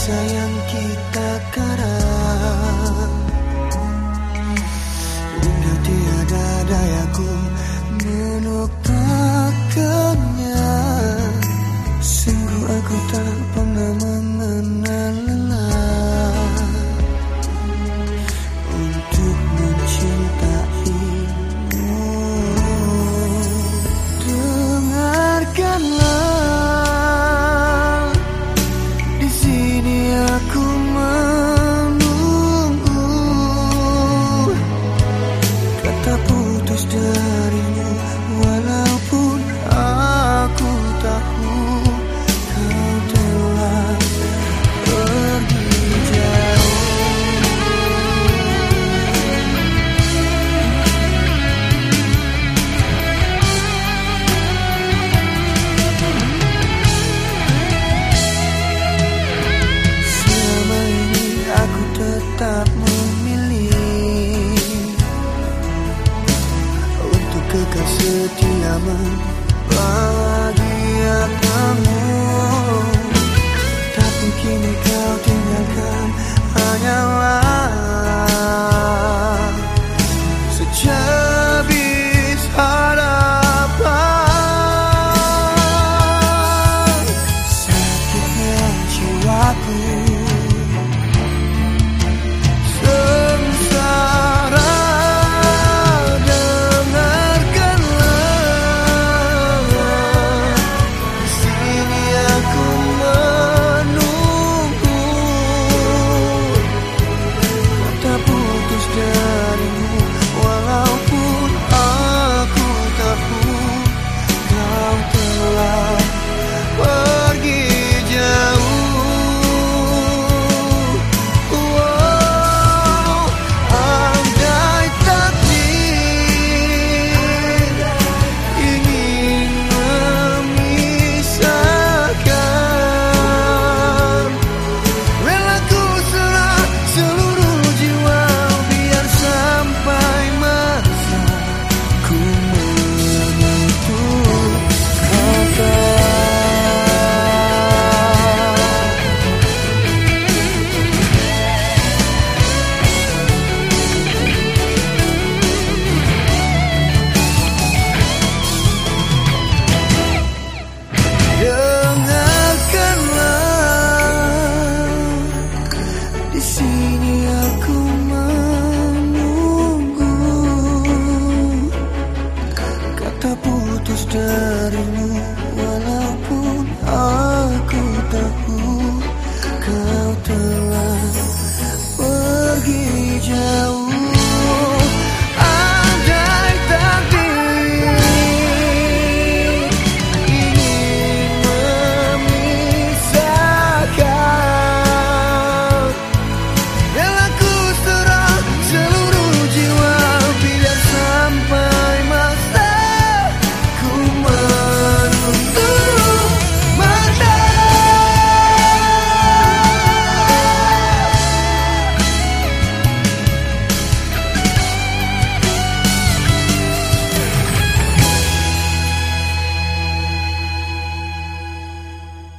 sayang kita karena Tak memilih. Untuk kekal setia bahagia kamu Tapi kini kau tinggalkan hanyalah Secabis harapan. Sakitnya jiwaku. ini aku menunggu Kata putus darimu Walaupun aku tahu